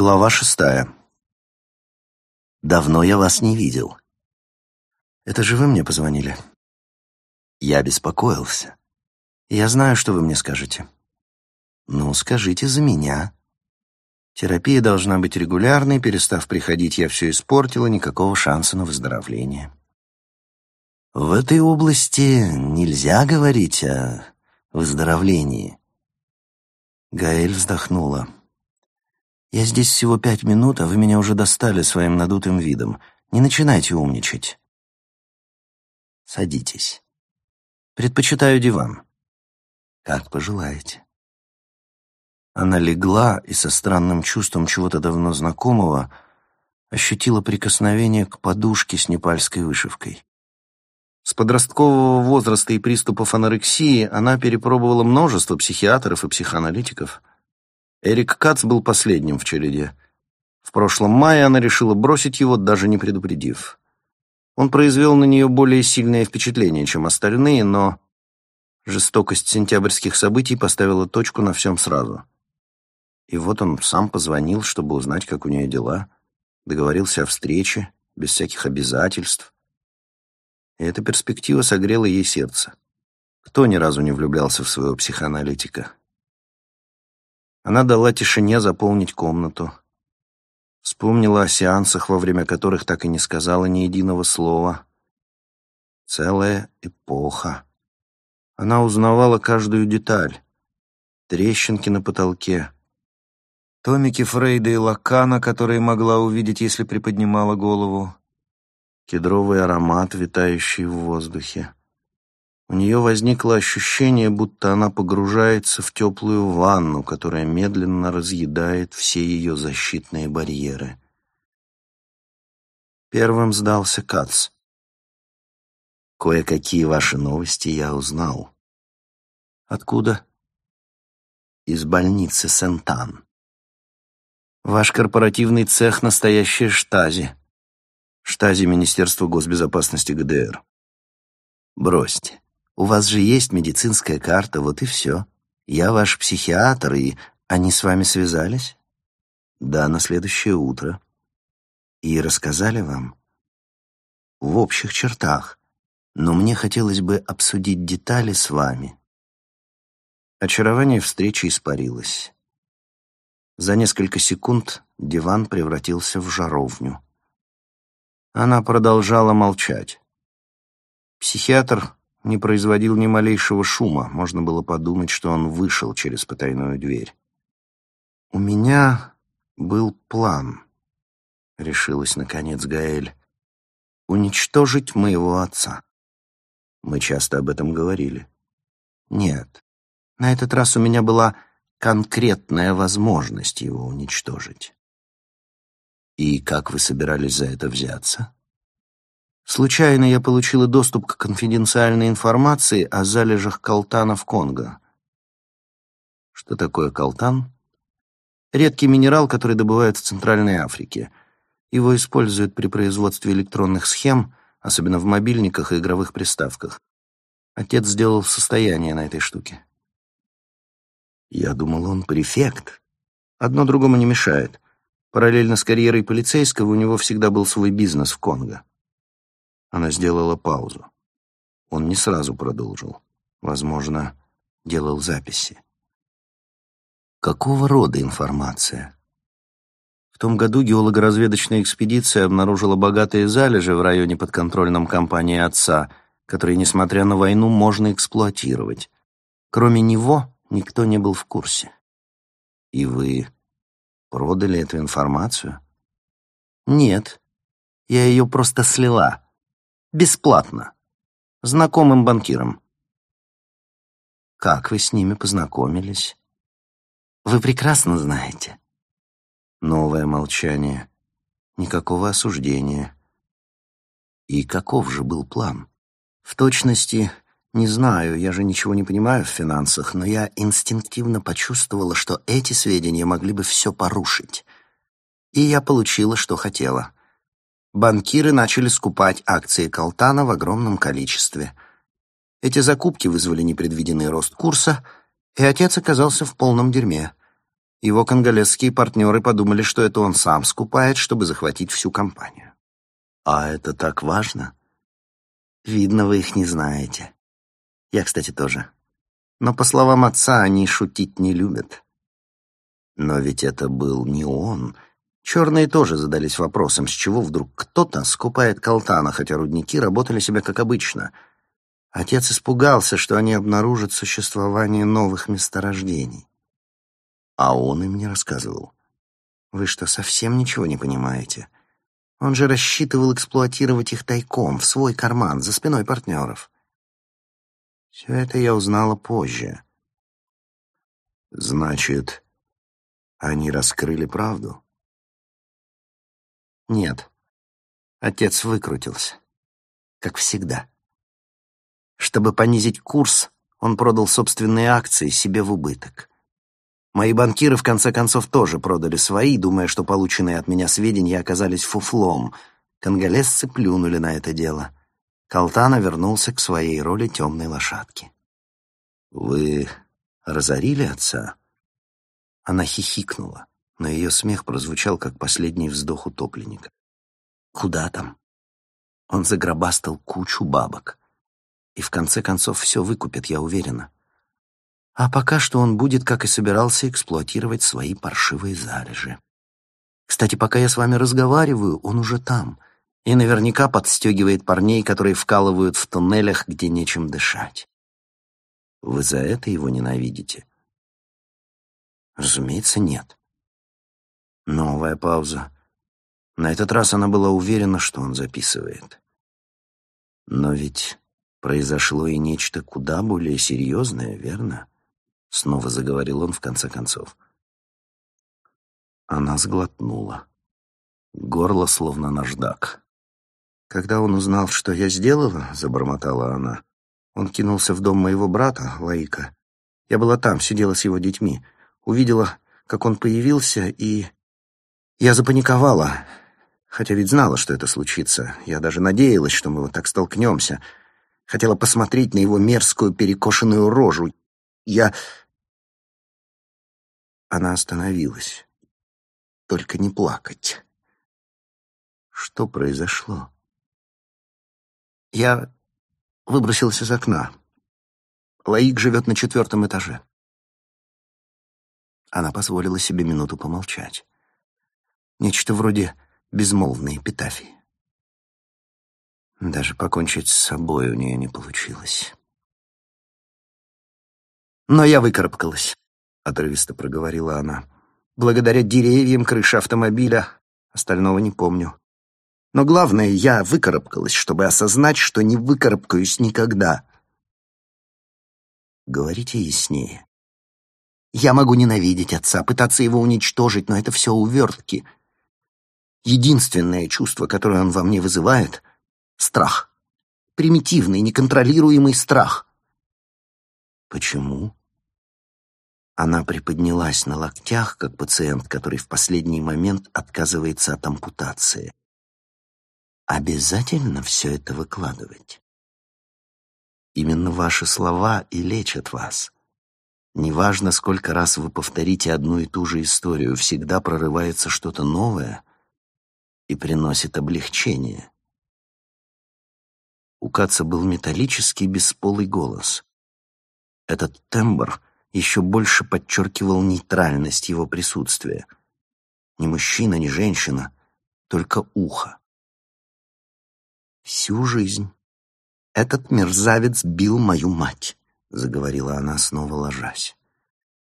Глава шестая. Давно я вас не видел. Это же вы мне позвонили. Я беспокоился. Я знаю, что вы мне скажете. Ну, скажите за меня. Терапия должна быть регулярной, перестав приходить, я все испортила, никакого шанса на выздоровление. В этой области нельзя говорить о выздоровлении. Гаэль вздохнула. «Я здесь всего пять минут, а вы меня уже достали своим надутым видом. Не начинайте умничать». «Садитесь. Предпочитаю диван». «Как пожелаете». Она легла и со странным чувством чего-то давно знакомого ощутила прикосновение к подушке с непальской вышивкой. С подросткового возраста и приступов анорексии она перепробовала множество психиатров и психоаналитиков – Эрик Кац был последним в череде. В прошлом мае она решила бросить его, даже не предупредив. Он произвел на нее более сильное впечатление, чем остальные, но жестокость сентябрьских событий поставила точку на всем сразу. И вот он сам позвонил, чтобы узнать, как у нее дела, договорился о встрече, без всяких обязательств. И эта перспектива согрела ей сердце. Кто ни разу не влюблялся в своего психоаналитика? Она дала тишине заполнить комнату. Вспомнила о сеансах, во время которых так и не сказала ни единого слова. Целая эпоха. Она узнавала каждую деталь. Трещинки на потолке. Томики Фрейда и Лакана, которые могла увидеть, если приподнимала голову. Кедровый аромат, витающий в воздухе. У нее возникло ощущение, будто она погружается в теплую ванну, которая медленно разъедает все ее защитные барьеры. Первым сдался Кац. «Кое-какие ваши новости я узнал». «Откуда?» «Из больницы Сентан». «Ваш корпоративный цех — настоящая штази». «Штази Министерства госбезопасности ГДР». «Бросьте. У вас же есть медицинская карта, вот и все. Я ваш психиатр, и они с вами связались? Да, на следующее утро. И рассказали вам? В общих чертах. Но мне хотелось бы обсудить детали с вами. Очарование встречи испарилось. За несколько секунд диван превратился в жаровню. Она продолжала молчать. Психиатр не производил ни малейшего шума. Можно было подумать, что он вышел через потайную дверь. «У меня был план», — решилась, наконец, Гаэль, — «уничтожить моего отца». Мы часто об этом говорили. Нет, на этот раз у меня была конкретная возможность его уничтожить. И как вы собирались за это взяться? Случайно я получила доступ к конфиденциальной информации о залежах колтана в Конго. Что такое колтан? Редкий минерал, который добывают в Центральной Африке. Его используют при производстве электронных схем, особенно в мобильниках и игровых приставках. Отец сделал состояние на этой штуке. Я думал, он префект. Одно другому не мешает. Параллельно с карьерой полицейского у него всегда был свой бизнес в Конго. Она сделала паузу. Он не сразу продолжил. Возможно, делал записи. Какого рода информация? В том году геолого-разведочная экспедиция обнаружила богатые залежи в районе подконтрольном компании отца, которые, несмотря на войну, можно эксплуатировать. Кроме него, никто не был в курсе. И вы продали эту информацию? Нет, я ее просто слила. Бесплатно. Знакомым банкирам. Как вы с ними познакомились? Вы прекрасно знаете. Новое молчание. Никакого осуждения. И каков же был план? В точности не знаю, я же ничего не понимаю в финансах, но я инстинктивно почувствовала, что эти сведения могли бы все порушить. И я получила, что хотела банкиры начали скупать акции Колтана в огромном количестве. Эти закупки вызвали непредвиденный рост курса, и отец оказался в полном дерьме. Его конголезские партнеры подумали, что это он сам скупает, чтобы захватить всю компанию. А это так важно? Видно, вы их не знаете. Я, кстати, тоже. Но, по словам отца, они шутить не любят. Но ведь это был не он. Черные тоже задались вопросом, с чего вдруг кто-то скупает колтана, хотя рудники работали себе как обычно. Отец испугался, что они обнаружат существование новых месторождений. А он им не рассказывал. Вы что, совсем ничего не понимаете? Он же рассчитывал эксплуатировать их тайком, в свой карман, за спиной партнеров. Все это я узнала позже. Значит, они раскрыли правду? Нет. Отец выкрутился. Как всегда. Чтобы понизить курс, он продал собственные акции себе в убыток. Мои банкиры, в конце концов, тоже продали свои, думая, что полученные от меня сведения оказались фуфлом. Конголезцы плюнули на это дело. Калтана вернулся к своей роли темной лошадки. «Вы разорили отца?» Она хихикнула, но ее смех прозвучал, как последний вздох утопленника. «Куда там?» Он загробастал кучу бабок. И в конце концов все выкупит, я уверена. А пока что он будет, как и собирался, эксплуатировать свои паршивые залежи. Кстати, пока я с вами разговариваю, он уже там. И наверняка подстегивает парней, которые вкалывают в туннелях, где нечем дышать. Вы за это его ненавидите? Разумеется, нет. Новая пауза. На этот раз она была уверена, что он записывает. Но ведь произошло и нечто куда более серьезное, верно? Снова заговорил он в конце концов. Она сглотнула. Горло словно наждак. Когда он узнал, что я сделала, забормотала она, он кинулся в дом моего брата, Лаика. Я была там, сидела с его детьми. Увидела, как он появился, и... Я запаниковала, хотя ведь знала, что это случится. Я даже надеялась, что мы вот так столкнемся. Хотела посмотреть на его мерзкую перекошенную рожу. Я... Она остановилась. Только не плакать. Что произошло? Я выбросился из окна. Лаик живет на четвертом этаже. Она позволила себе минуту помолчать. Нечто вроде безмолвной эпитафии. Даже покончить с собой у нее не получилось. Но я выкарабкалась, — отрывисто проговорила она. Благодаря деревьям, крыше автомобиля, остального не помню. Но главное, я выкарабкалась, чтобы осознать, что не выкарабкаюсь никогда. Говорите яснее. Я могу ненавидеть отца, пытаться его уничтожить, но это все увертки. Единственное чувство, которое он во мне вызывает — страх. Примитивный, неконтролируемый страх. Почему? Она приподнялась на локтях, как пациент, который в последний момент отказывается от ампутации. Обязательно все это выкладывать? Именно ваши слова и лечат вас. Неважно, сколько раз вы повторите одну и ту же историю, всегда прорывается что-то новое и приносит облегчение. У Каца был металлический бесполый голос. Этот тембр еще больше подчеркивал нейтральность его присутствия. Ни мужчина, ни женщина, только ухо. Всю жизнь этот мерзавец бил мою мать, заговорила она, снова ложась.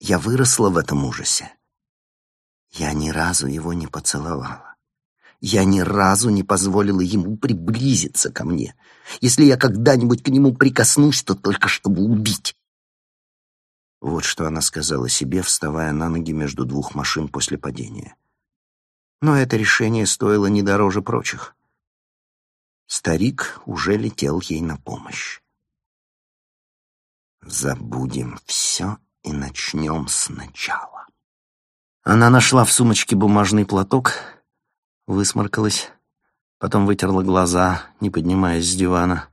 Я выросла в этом ужасе. Я ни разу его не поцеловала. Я ни разу не позволила ему приблизиться ко мне. Если я когда-нибудь к нему прикоснусь, то только чтобы убить. Вот что она сказала себе, вставая на ноги между двух машин после падения. Но это решение стоило не дороже прочих. Старик уже летел ей на помощь. Забудем все и начнем сначала. Она нашла в сумочке бумажный платок, высморкалась, потом вытерла глаза, не поднимаясь с дивана.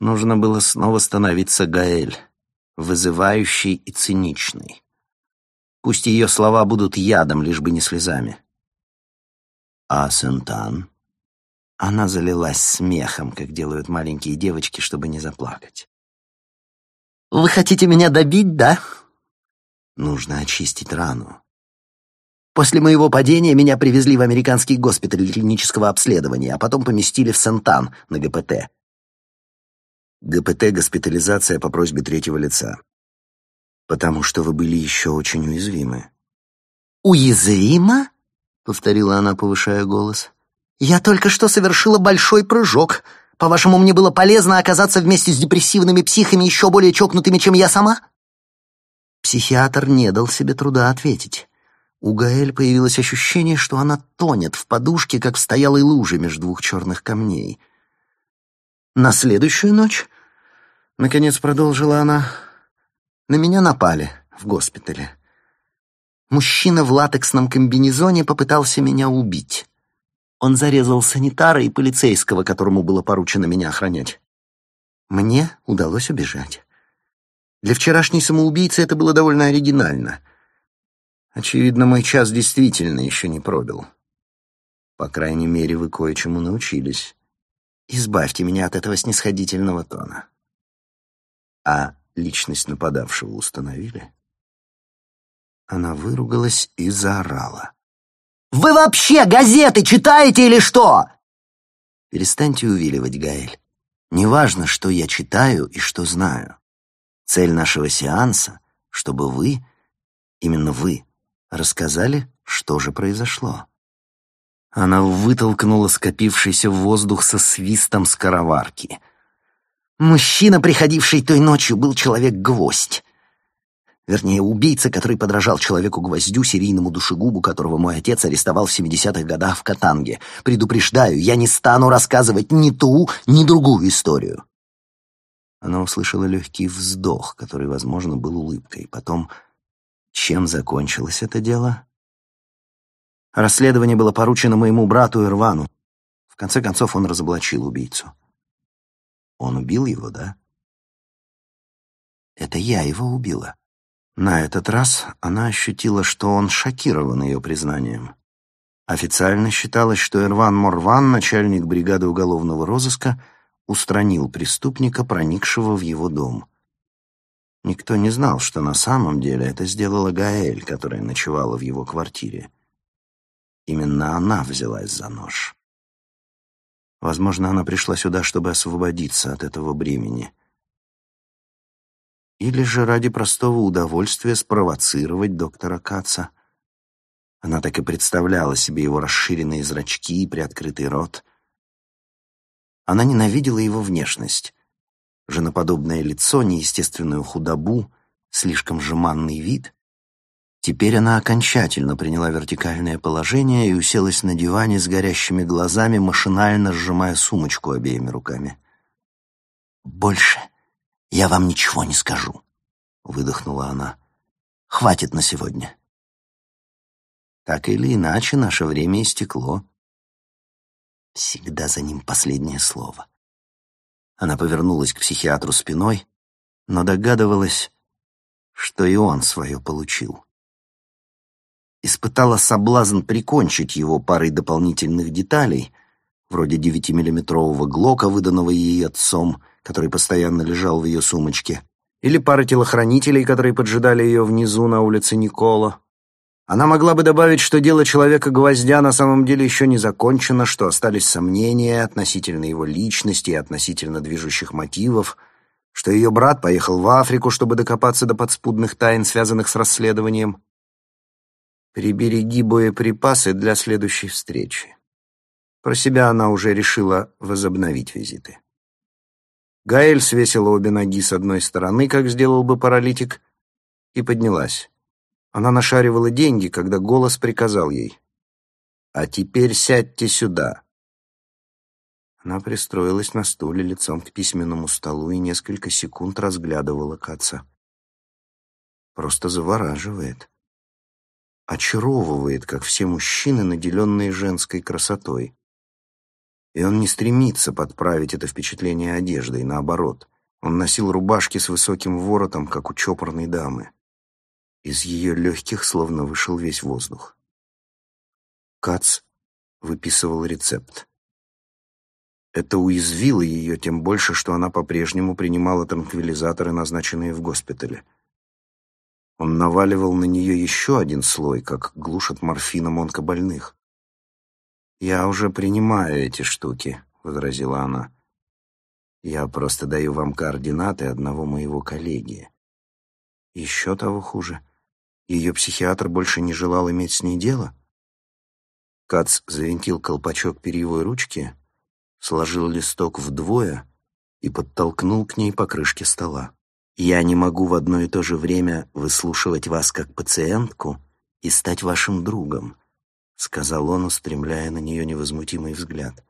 Нужно было снова становиться Гаэль, вызывающей и циничной. Пусть ее слова будут ядом, лишь бы не слезами. А Сентан? Она залилась смехом, как делают маленькие девочки, чтобы не заплакать. «Вы хотите меня добить, да?» «Нужно очистить рану. После моего падения меня привезли в американский госпиталь клинического обследования, а потом поместили в Сентан на ГПТ. ГПТ — госпитализация по просьбе третьего лица. Потому что вы были еще очень уязвимы. «Уязвима?» — повторила она, повышая голос. «Я только что совершила большой прыжок. По-вашему, мне было полезно оказаться вместе с депрессивными психами еще более чокнутыми, чем я сама?» Психиатр не дал себе труда ответить. У Гаэль появилось ощущение, что она тонет в подушке, как в стоялой луже между двух черных камней — на следующую ночь, наконец продолжила она, на меня напали в госпитале. Мужчина в латексном комбинезоне попытался меня убить. Он зарезал санитара и полицейского, которому было поручено меня охранять. Мне удалось убежать. Для вчерашней самоубийцы это было довольно оригинально. Очевидно, мой час действительно еще не пробил. По крайней мере, вы кое-чему научились. Избавьте меня от этого снисходительного тона. А личность нападавшего установили? Она выругалась и заорала. «Вы вообще газеты читаете или что?» Перестаньте увиливать, Гаэль. Неважно, что я читаю и что знаю. Цель нашего сеанса, чтобы вы, именно вы, рассказали, что же произошло. Она вытолкнула скопившийся воздух со свистом скороварки. Мужчина, приходивший той ночью, был человек-гвоздь. Вернее, убийца, который подражал человеку-гвоздю, серийному душегубу, которого мой отец арестовал в 70-х годах в Катанге. Предупреждаю, я не стану рассказывать ни ту, ни другую историю. Она услышала легкий вздох, который, возможно, был улыбкой. Потом, чем закончилось это дело? Расследование было поручено моему брату Ирвану. В конце концов, он разоблачил убийцу. Он убил его, да? Это я его убила. На этот раз она ощутила, что он шокирован ее признанием. Официально считалось, что Ирван Морван, начальник бригады уголовного розыска, устранил преступника, проникшего в его дом. Никто не знал, что на самом деле это сделала Гаэль, которая ночевала в его квартире. Именно она взялась за нож. Возможно, она пришла сюда, чтобы освободиться от этого бремени. Или же ради простого удовольствия спровоцировать доктора Каца. Она так и представляла себе его расширенные зрачки и приоткрытый рот. Она ненавидела его внешность. Женоподобное лицо, неестественную худобу, слишком жеманный вид. Теперь она окончательно приняла вертикальное положение и уселась на диване с горящими глазами, машинально сжимая сумочку обеими руками. «Больше я вам ничего не скажу», — выдохнула она. «Хватит на сегодня». Так или иначе, наше время истекло. Всегда за ним последнее слово. Она повернулась к психиатру спиной, но догадывалась, что и он свое получил испытала соблазн прикончить его парой дополнительных деталей, вроде девятимиллиметрового глока, выданного ей отцом, который постоянно лежал в ее сумочке, или пары телохранителей, которые поджидали ее внизу на улице Никола. Она могла бы добавить, что дело человека-гвоздя на самом деле еще не закончено, что остались сомнения относительно его личности и относительно движущих мотивов, что ее брат поехал в Африку, чтобы докопаться до подспудных тайн, связанных с расследованием, Прибереги боеприпасы для следующей встречи. Про себя она уже решила возобновить визиты. Гаэль свесила обе ноги с одной стороны, как сделал бы паралитик, и поднялась. Она нашаривала деньги, когда голос приказал ей. «А теперь сядьте сюда». Она пристроилась на стуле лицом к письменному столу и несколько секунд разглядывала Каца. Просто завораживает очаровывает, как все мужчины, наделенные женской красотой. И он не стремится подправить это впечатление одеждой, наоборот. Он носил рубашки с высоким воротом, как у чопорной дамы. Из ее легких словно вышел весь воздух. Кац выписывал рецепт. Это уязвило ее, тем больше, что она по-прежнему принимала транквилизаторы, назначенные в госпитале. Он наваливал на нее еще один слой, как глушат морфином онкобольных. «Я уже принимаю эти штуки», — возразила она. «Я просто даю вам координаты одного моего коллеги». Еще того хуже. Ее психиатр больше не желал иметь с ней дело? Кац завинтил колпачок перьевой ручки, сложил листок вдвое и подтолкнул к ней по крышке стола. «Я не могу в одно и то же время выслушивать вас как пациентку и стать вашим другом», — сказал он, устремляя на нее невозмутимый взгляд.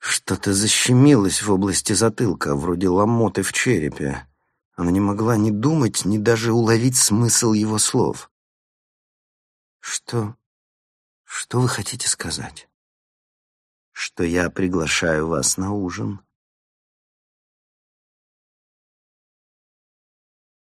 Что-то защемилось в области затылка, вроде ломоты в черепе. Она не могла ни думать, ни даже уловить смысл его слов. «Что... что вы хотите сказать?» «Что я приглашаю вас на ужин»,